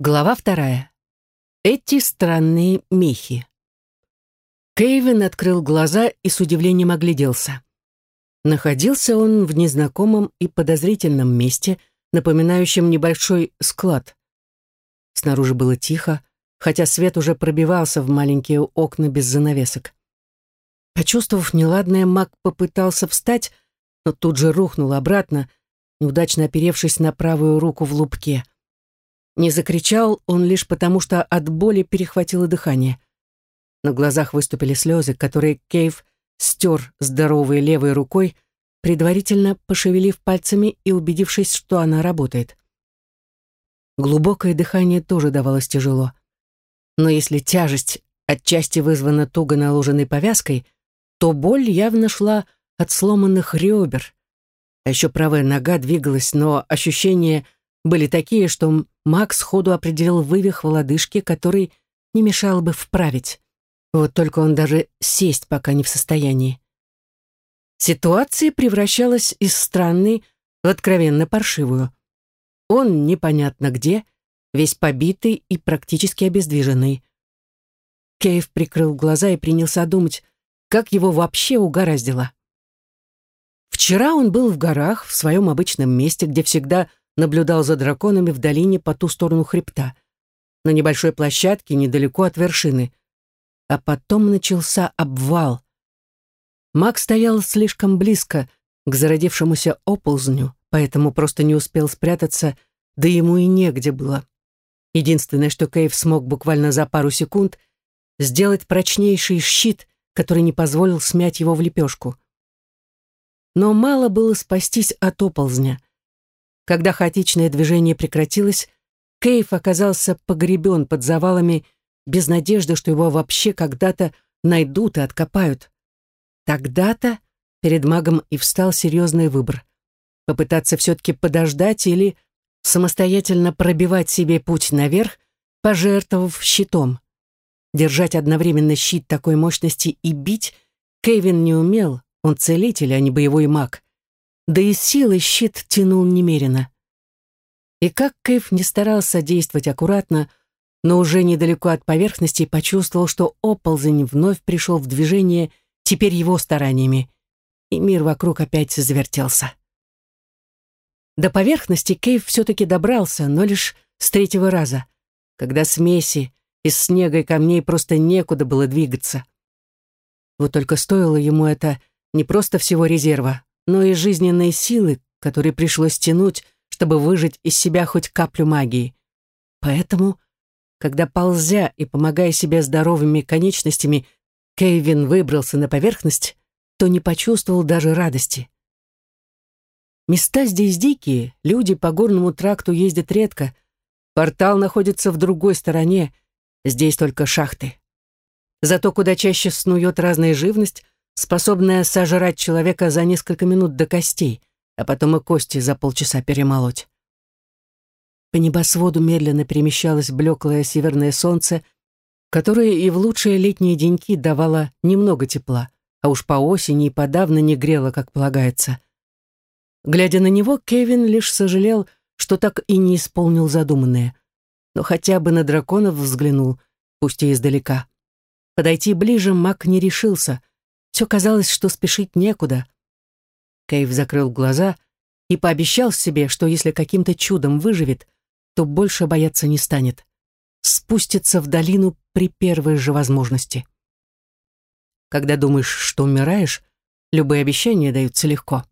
Глава вторая. Эти странные мехи. Кейвин открыл глаза и с удивлением огляделся. Находился он в незнакомом и подозрительном месте, напоминающем небольшой склад. Снаружи было тихо, хотя свет уже пробивался в маленькие окна без занавесок. Почувствовав неладное, маг попытался встать, но тут же рухнул обратно, неудачно оперевшись на правую руку в лупке. Не закричал он лишь потому, что от боли перехватило дыхание. На глазах выступили слезы, которые Кейв стер здоровой левой рукой, предварительно пошевелив пальцами и убедившись, что она работает. Глубокое дыхание тоже давалось тяжело. Но если тяжесть отчасти вызвана туго наложенной повязкой, то боль явно шла от сломанных ребер. А еще правая нога двигалась, но ощущение были такие, что Макс сходу определил вывих в лодыжке, который не мешал бы вправить. Вот только он даже сесть пока не в состоянии. Ситуация превращалась из странной в откровенно паршивую. Он непонятно где, весь побитый и практически обездвиженный. Кейв прикрыл глаза и принялся думать, как его вообще угораздило. Вчера он был в горах, в своем обычном месте, где всегда наблюдал за драконами в долине по ту сторону хребта, на небольшой площадке недалеко от вершины. А потом начался обвал. Маг стоял слишком близко к зародившемуся оползню, поэтому просто не успел спрятаться, да ему и негде было. Единственное, что Кейв смог буквально за пару секунд, сделать прочнейший щит, который не позволил смять его в лепешку. Но мало было спастись от оползня. Когда хаотичное движение прекратилось, Кейв оказался погребен под завалами без надежды, что его вообще когда-то найдут и откопают. Тогда-то перед магом и встал серьезный выбор. Попытаться все-таки подождать или самостоятельно пробивать себе путь наверх, пожертвовав щитом. Держать одновременно щит такой мощности и бить Кевин не умел, он целитель, а не боевой маг да и силы щит тянул немерено. И как Кейв не старался действовать аккуратно, но уже недалеко от поверхности почувствовал, что оползень вновь пришел в движение, теперь его стараниями, и мир вокруг опять завертелся. До поверхности Кейв все-таки добрался, но лишь с третьего раза, когда смеси из снега и камней просто некуда было двигаться. Вот только стоило ему это не просто всего резерва, но и жизненные силы, которые пришлось тянуть, чтобы выжить из себя хоть каплю магии. Поэтому, когда ползя и помогая себе здоровыми конечностями, Кейвин выбрался на поверхность, то не почувствовал даже радости. Места здесь дикие, люди по горному тракту ездят редко, портал находится в другой стороне, здесь только шахты. Зато куда чаще снует разная живность, способная сожрать человека за несколько минут до костей, а потом и кости за полчаса перемолоть. По небосводу медленно перемещалось блеклое северное солнце, которое и в лучшие летние деньки давало немного тепла, а уж по осени и подавно не грело, как полагается. Глядя на него, Кевин лишь сожалел, что так и не исполнил задуманное. Но хотя бы на драконов взглянул, пусть и издалека. Подойти ближе маг не решился — все казалось, что спешить некуда. Кейв закрыл глаза и пообещал себе, что если каким-то чудом выживет, то больше бояться не станет. Спустится в долину при первой же возможности. Когда думаешь, что умираешь, любые обещания даются легко.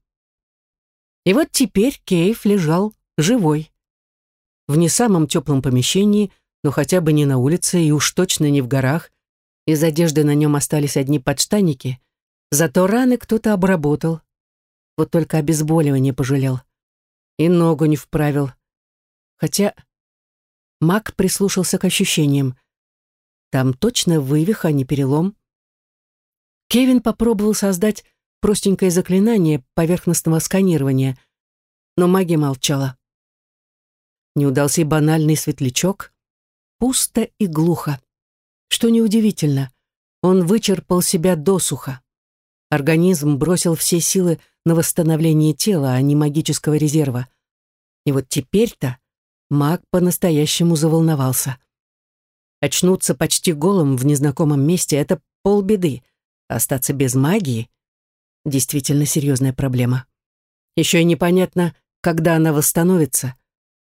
И вот теперь Кейв лежал живой. В не самом теплом помещении, но хотя бы не на улице и уж точно не в горах. Из одежды на нем остались одни подштанники — Зато раны кто-то обработал. Вот только обезболивание пожалел. И ногу не вправил. Хотя маг прислушался к ощущениям. Там точно вывих, а не перелом. Кевин попробовал создать простенькое заклинание поверхностного сканирования, но магия молчала. Не удался и банальный светлячок. Пусто и глухо. Что неудивительно, он вычерпал себя досуха. Организм бросил все силы на восстановление тела, а не магического резерва. И вот теперь-то маг по-настоящему заволновался. Очнуться почти голым в незнакомом месте — это полбеды. Остаться без магии — действительно серьезная проблема. Еще и непонятно, когда она восстановится.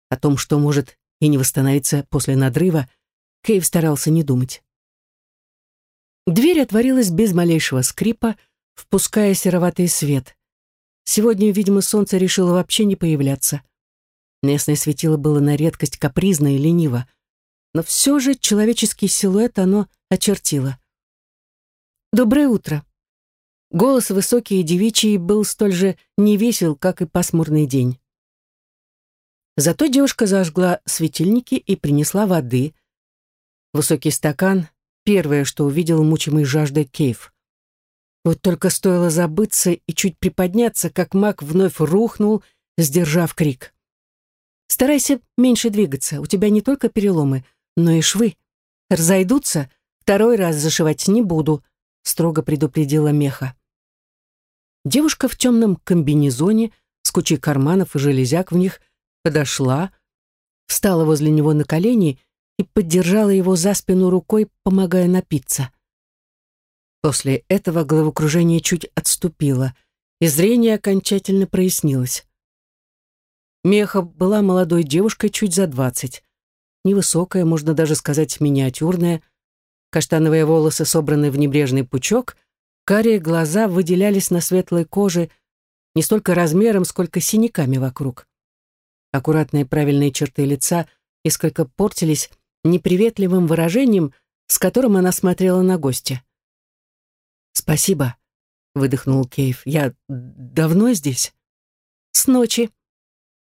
О том, что может и не восстановиться после надрыва, Кейв старался не думать. Дверь отворилась без малейшего скрипа, впуская сероватый свет. Сегодня, видимо, солнце решило вообще не появляться. Местное светило было на редкость капризно и лениво, но все же человеческий силуэт оно очертило. «Доброе утро!» Голос высокий и девичий был столь же невесел, как и пасмурный день. Зато девушка зажгла светильники и принесла воды. Высокий стакан — первое, что увидел мучимый жаждой Кейв. Вот только стоило забыться и чуть приподняться, как маг вновь рухнул, сдержав крик. «Старайся меньше двигаться, у тебя не только переломы, но и швы. Разойдутся, второй раз зашивать не буду», — строго предупредила Меха. Девушка в темном комбинезоне с кучей карманов и железяк в них подошла, встала возле него на колени и поддержала его за спину рукой, помогая напиться. После этого головокружение чуть отступило, и зрение окончательно прояснилось. Меха была молодой девушкой чуть за двадцать. Невысокая, можно даже сказать, миниатюрная. Каштановые волосы собраны в небрежный пучок, карие глаза выделялись на светлой коже не столько размером, сколько синяками вокруг. Аккуратные правильные черты лица несколько портились неприветливым выражением, с которым она смотрела на гостя. «Спасибо», — выдохнул Кейв. «Я давно здесь?» «С ночи.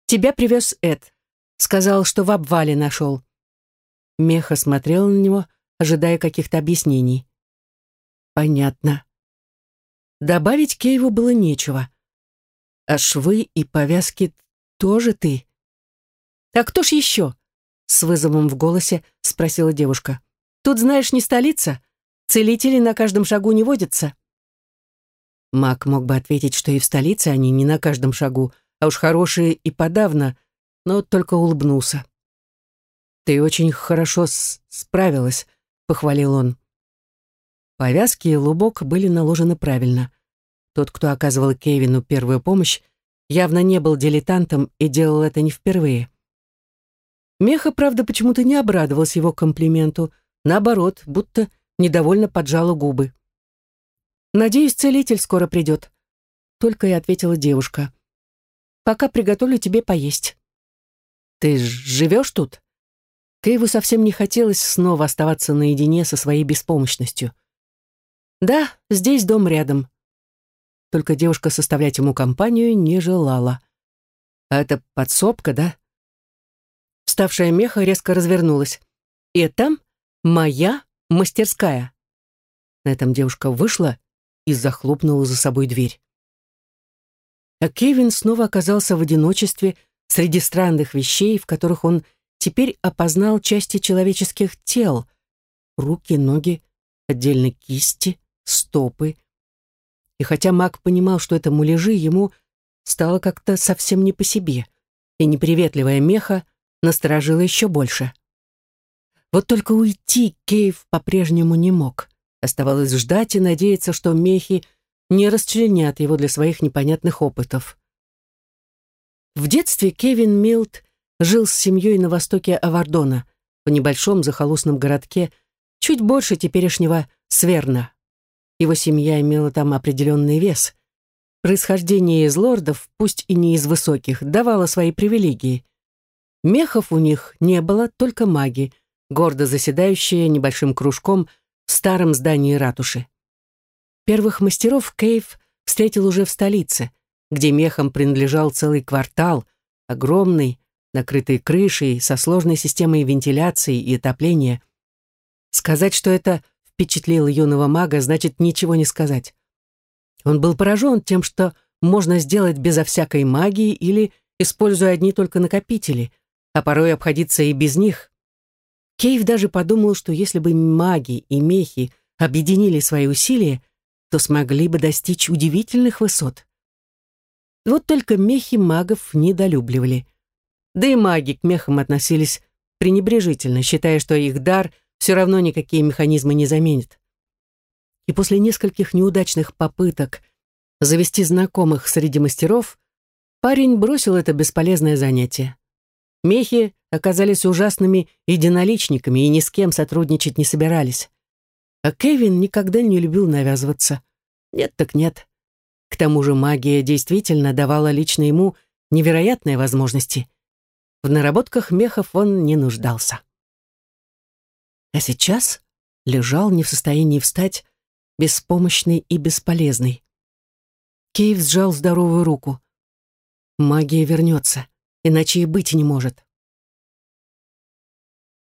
Тебя привез Эд. Сказал, что в обвале нашел». Меха смотрела на него, ожидая каких-то объяснений. «Понятно». Добавить Кейву было нечего. «А швы и повязки тоже ты?» «А кто ж еще?» — с вызовом в голосе спросила девушка. «Тут, знаешь, не столица. Целители на каждом шагу не водятся». Мак мог бы ответить, что и в столице они не на каждом шагу, а уж хорошие и подавно, но только улыбнулся. «Ты очень хорошо справилась», — похвалил он. Повязки и лубок были наложены правильно. Тот, кто оказывал Кевину первую помощь, явно не был дилетантом и делал это не впервые. Меха, правда, почему-то не обрадовалась его комплименту, наоборот, будто недовольно поджала губы. «Надеюсь, целитель скоро придет», — только и ответила девушка. «Пока приготовлю тебе поесть». «Ты живешь тут?» Кейву совсем не хотелось снова оставаться наедине со своей беспомощностью. «Да, здесь дом рядом». Только девушка составлять ему компанию не желала. «А это подсобка, да?» Ставшая меха резко развернулась. «Это моя мастерская». На этом девушка вышла и захлопнула за собой дверь. А Кевин снова оказался в одиночестве среди странных вещей, в которых он теперь опознал части человеческих тел. Руки, ноги, отдельно кисти, стопы. И хотя маг понимал, что это муляжи, ему стало как-то совсем не по себе, и неприветливая меха насторожило еще больше. Вот только уйти Кейв по-прежнему не мог. Оставалось ждать и надеяться, что мехи не расчленят его для своих непонятных опытов. В детстве Кевин Милт жил с семьей на востоке Авардона, в небольшом захолустном городке, чуть больше теперешнего Сверна. Его семья имела там определенный вес. Происхождение из лордов, пусть и не из высоких, давало свои привилегии. Мехов у них не было, только маги, гордо заседающие небольшим кружком в старом здании ратуши. Первых мастеров Кейв встретил уже в столице, где мехам принадлежал целый квартал, огромный, накрытый крышей, со сложной системой вентиляции и отопления. Сказать, что это впечатлило юного мага, значит ничего не сказать. Он был поражен тем, что можно сделать безо всякой магии или используя одни только накопители — а порой обходиться и без них. Кейв даже подумал, что если бы маги и мехи объединили свои усилия, то смогли бы достичь удивительных высот. Вот только мехи магов недолюбливали. Да и маги к мехам относились пренебрежительно, считая, что их дар все равно никакие механизмы не заменит. И после нескольких неудачных попыток завести знакомых среди мастеров, парень бросил это бесполезное занятие. Мехи оказались ужасными единоличниками и ни с кем сотрудничать не собирались. А Кевин никогда не любил навязываться. Нет так нет. К тому же магия действительно давала лично ему невероятные возможности. В наработках мехов он не нуждался. А сейчас лежал не в состоянии встать, беспомощный и бесполезный. Кейв сжал здоровую руку. Магия вернется, иначе и быть не может.